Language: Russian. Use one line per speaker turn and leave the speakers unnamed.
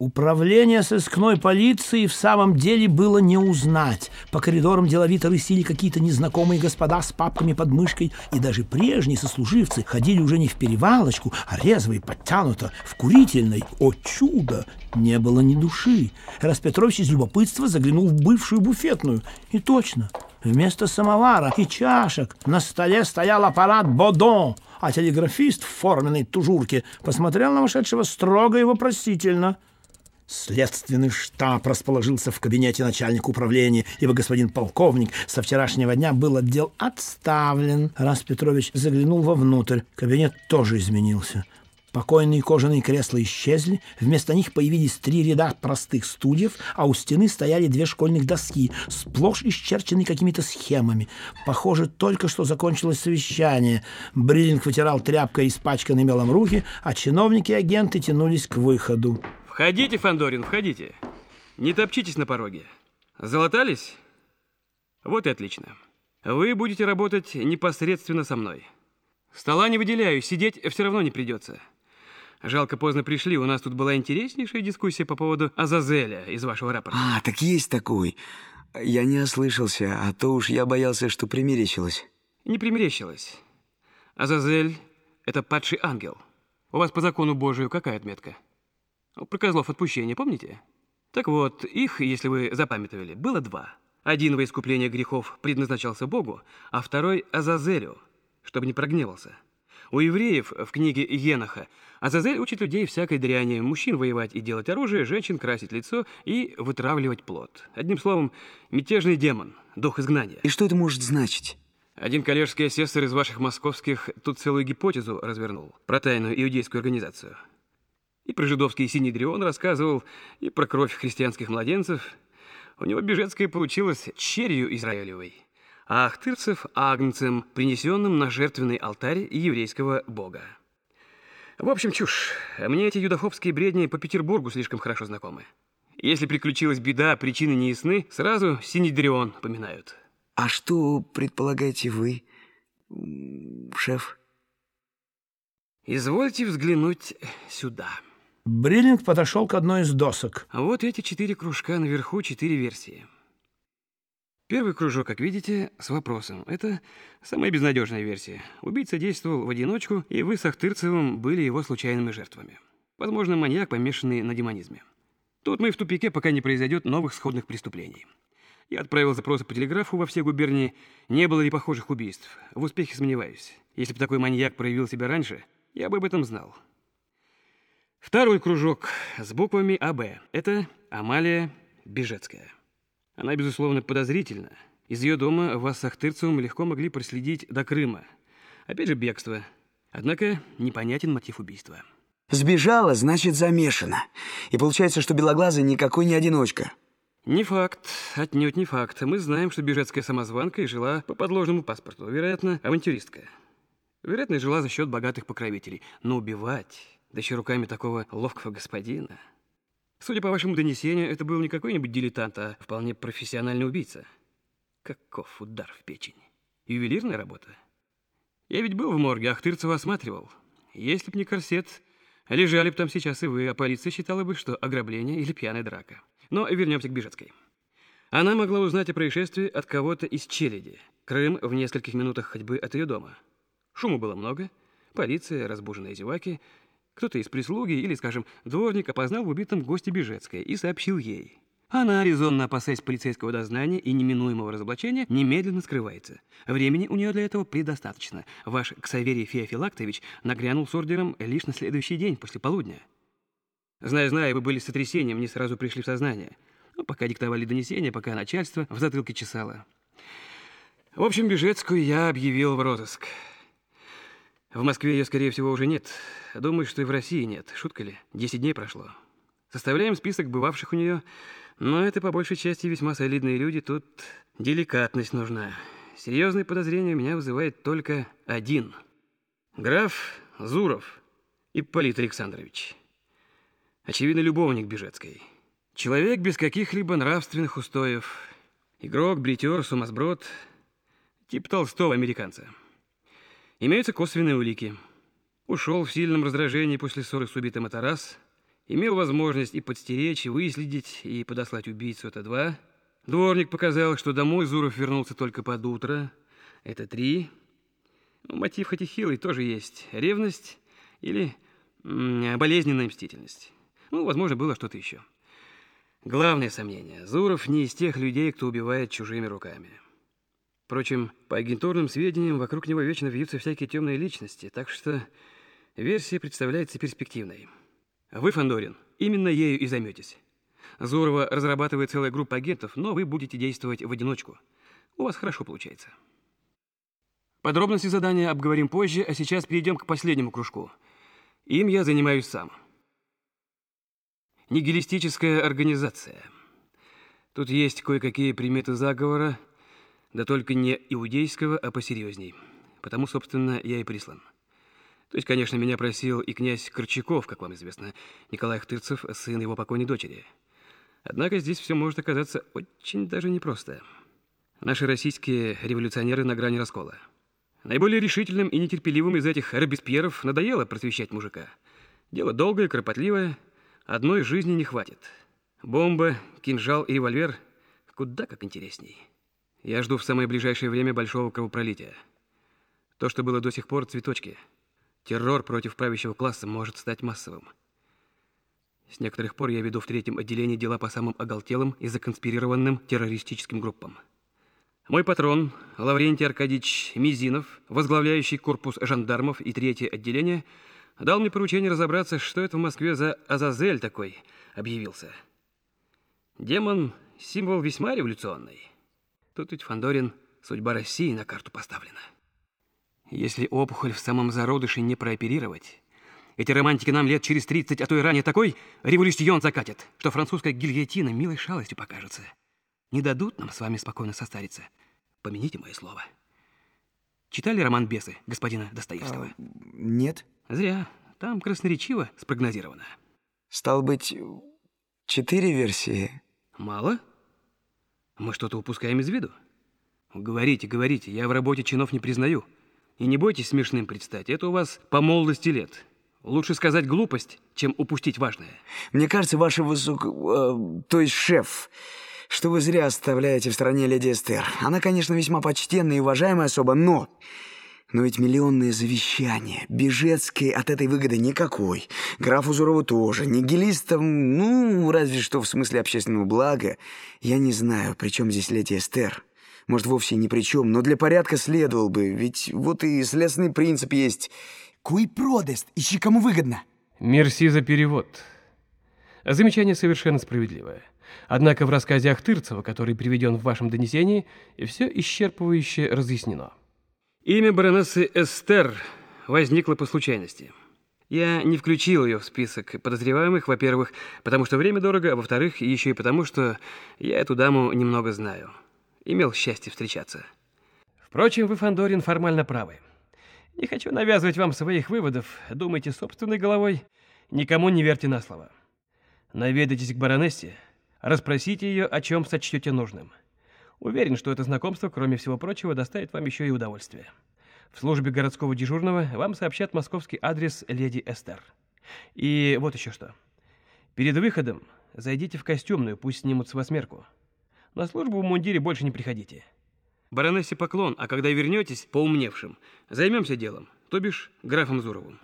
Управление сыскной полиции в самом деле было не узнать. По коридорам деловито рысили какие-то незнакомые господа с папками под мышкой, и даже прежние сослуживцы ходили уже не в перевалочку, а резво и подтянуто, в курительной. О чудо! Не было ни души. Распетрович из любопытства заглянул в бывшую буфетную. И точно, вместо самовара и чашек на столе стоял аппарат «Бодон», а телеграфист в форменной тужурке посмотрел на вошедшего строго и вопросительно – Следственный штаб расположился в кабинете начальника управления, ибо господин полковник со вчерашнего дня был отдел отставлен. Раз Петрович заглянул вовнутрь, кабинет тоже изменился. Покойные кожаные кресла исчезли, вместо них появились три ряда простых стульев, а у стены стояли две школьных доски, сплошь исчерченные какими-то схемами. Похоже, только что закончилось совещание. Бриллинг вытирал тряпкой испачканные мелом руки, а чиновники и агенты тянулись к выходу.
Входите, Фандорин, входите. Не топчитесь на пороге. Залатались? Вот и отлично. Вы будете работать непосредственно со мной. Стола не выделяю, сидеть все равно не придется. Жалко, поздно пришли. У нас тут была интереснейшая дискуссия по поводу Азазеля из вашего рапорта.
А, так есть такой. Я не ослышался, а то уж я боялся, что примерещилось.
Не примерещилось. Азазель — это падший ангел. У вас по закону Божию какая отметка? Про козлов отпущения, помните? Так вот, их, если вы запамятовали, было два. Один во искупление грехов предназначался Богу, а второй – Азазелю, чтобы не прогневался. У евреев в книге Еноха Азазель учит людей всякой дряни, мужчин воевать и делать оружие, женщин красить лицо и вытравливать плод. Одним словом, мятежный демон, дух изгнания.
И что это может значить?
Один коллежский асессор из ваших московских тут целую гипотезу развернул про тайную иудейскую организацию – и про жидовский синедрион рассказывал, и про кровь христианских младенцев. У него Бежецкая получилась черью Израилевой, а Ахтырцев – агнцем, принесенным на жертвенный алтарь еврейского бога. В общем, чушь. Мне эти юдофобские бредни по Петербургу слишком хорошо знакомы. Если приключилась беда, причины не ясны, сразу Синедрион поминают.
А что предполагаете вы, шеф?
Извольте взглянуть сюда.
Бриллинг подошел к одной из досок.
А вот эти четыре кружка наверху, четыре версии. Первый кружок, как видите, с вопросом. Это самая безнадежная версия. Убийца действовал в одиночку, и вы с Ахтырцевым были его случайными жертвами. Возможно, маньяк, помешанный на демонизме. Тут мы в тупике, пока не произойдет новых сходных преступлений. Я отправил запросы по телеграфу во все губернии. Не было ли похожих убийств? В успехе сомневаюсь. Если бы такой маньяк проявил себя раньше, я бы об этом знал. Второй кружок с буквами АБ. Это Амалия Бежецкая. Она, безусловно, подозрительна. Из ее дома вас с Ахтырцевым легко могли проследить до Крыма. Опять же, бегство. Однако непонятен мотив убийства.
Сбежала, значит, замешана. И получается, что Белоглазый никакой не одиночка.
Не факт, отнюдь не факт. Мы знаем, что Бежецкая самозванка и жила по подложному паспорту. Вероятно, авантюристка. Вероятно, жила за счет богатых покровителей. Но убивать да еще руками такого ловкого господина. Судя по вашему донесению, это был не какой-нибудь дилетант, а вполне профессиональный убийца. Каков удар в печень. Ювелирная работа. Я ведь был в морге, Ахтырцева осматривал. Если б не корсет, лежали бы там сейчас и вы, а полиция считала бы, что ограбление или пьяная драка. Но вернемся к Бежецкой. Она могла узнать о происшествии от кого-то из Челяди. Крым в нескольких минутах ходьбы от ее дома. Шума было много. Полиция, разбуженные зеваки — кто-то из прислуги или, скажем, дворник опознал в убитом госте Бежецкое и сообщил ей. Она, резонно опасаясь полицейского дознания и неминуемого разоблачения, немедленно скрывается. Времени у нее для этого предостаточно. Ваш Ксаверий Феофилактович нагрянул с ордером лишь на следующий день после полудня. Зная-зная, вы были с сотрясением, не сразу пришли в сознание. Ну, пока диктовали донесения, пока начальство в затылке чесало. В общем, Бежецкую я объявил в розыск. В Москве ее, скорее всего, уже нет. Думаю, что и в России нет. Шутка ли? Десять дней прошло. Составляем список бывавших у нее. Но это по большей части весьма солидные люди. Тут деликатность нужна. Серьезные подозрения у меня вызывает только один. Граф Зуров Ипполит Александрович. Очевидно, любовник Бежецкой. Человек без каких-либо нравственных устоев. Игрок, бритер, сумасброд. Тип толстого американца. Имеются косвенные улики. Ушел в сильном раздражении после ссоры с убитым это раз. Имел возможность и подстеречь, и выследить, и подослать убийцу. Это два. Дворник показал, что домой Зуров вернулся только под утро. Это три. Ну, мотив хоть и хилый тоже есть. Ревность или болезненная мстительность. Ну, возможно, было что-то еще. Главное сомнение. Зуров не из тех людей, кто убивает чужими руками. Впрочем, по агентурным сведениям, вокруг него вечно вьются всякие темные личности, так что версия представляется перспективной. Вы, Фандорин, именно ею и займетесь. Зурова разрабатывает целая группа агентов, но вы будете действовать в одиночку. У вас хорошо получается. Подробности задания обговорим позже, а сейчас перейдем к последнему кружку. Им я занимаюсь сам. Нигилистическая организация. Тут есть кое-какие приметы заговора, да только не иудейского, а посерьезней. Потому, собственно, я и прислан. То есть, конечно, меня просил и князь Корчаков, как вам известно, Николай Хтырцев, сын его покойной дочери. Однако здесь все может оказаться очень даже непросто. Наши российские революционеры на грани раскола. Наиболее решительным и нетерпеливым из этих Робеспьеров надоело просвещать мужика. Дело долгое, кропотливое, одной жизни не хватит. Бомба, кинжал и револьвер куда как интересней. Я жду в самое ближайшее время большого кровопролития. То, что было до сих пор, цветочки. Террор против правящего класса может стать массовым. С некоторых пор я веду в третьем отделении дела по самым оголтелым и законспирированным террористическим группам. Мой патрон, Лаврентий Аркадьевич Мизинов, возглавляющий корпус жандармов и третье отделение, дал мне поручение разобраться, что это в Москве за Азазель такой объявился. Демон – символ весьма революционный. Тут ведь, Фандорин, судьба России на карту поставлена. Если опухоль в самом зародыше не прооперировать, эти романтики нам лет через 30, а то и ранее такой революцион закатят, что французская гильотина милой шалостью покажется. Не дадут нам с вами спокойно состариться. Помяните мое слово. Читали роман «Бесы» господина Достоевского? А,
нет.
Зря. Там красноречиво спрогнозировано.
Стал быть, четыре версии.
Мало? Мы что-то упускаем из виду? Говорите, говорите, я в работе чинов не признаю. И не бойтесь смешным предстать, это у вас по молодости лет. Лучше сказать глупость, чем упустить важное.
Мне кажется, ваше высок... Э, то есть шеф, что вы зря оставляете в стороне леди Эстер. Она, конечно, весьма почтенная и уважаемая особа, но... Но ведь миллионные завещания. Бежецкой от этой выгоды никакой. Графу Зурову тоже. Нигилистам, ну, разве что в смысле общественного блага. Я не знаю, при чем здесь леди Эстер. Может, вовсе ни при чем, но для порядка следовал бы. Ведь вот и следственный принцип есть. Куй продаст, ищи кому выгодно.
Мерси за перевод. Замечание совершенно справедливое. Однако в рассказе Ахтырцева, который приведен в вашем донесении, все исчерпывающе разъяснено. Имя баронессы Эстер возникло по случайности. Я не включил ее в список подозреваемых, во-первых, потому что время дорого, а во-вторых, еще и потому, что я эту даму немного знаю. Имел счастье встречаться. Впрочем, вы, Фандорин, формально правы. Не хочу навязывать вам своих выводов. Думайте собственной головой, никому не верьте на слово. Наведайтесь к баронессе, Расспросите ее, о чем сочтете нужным. Уверен, что это знакомство, кроме всего прочего, доставит вам еще и удовольствие. В службе городского дежурного вам сообщат московский адрес леди Эстер. И вот еще что. Перед выходом зайдите в костюмную, пусть снимут с вас мерку. На службу в мундире больше не приходите. Баронессе поклон, а когда вернетесь, поумневшим, займемся делом, то бишь графом Зуровым.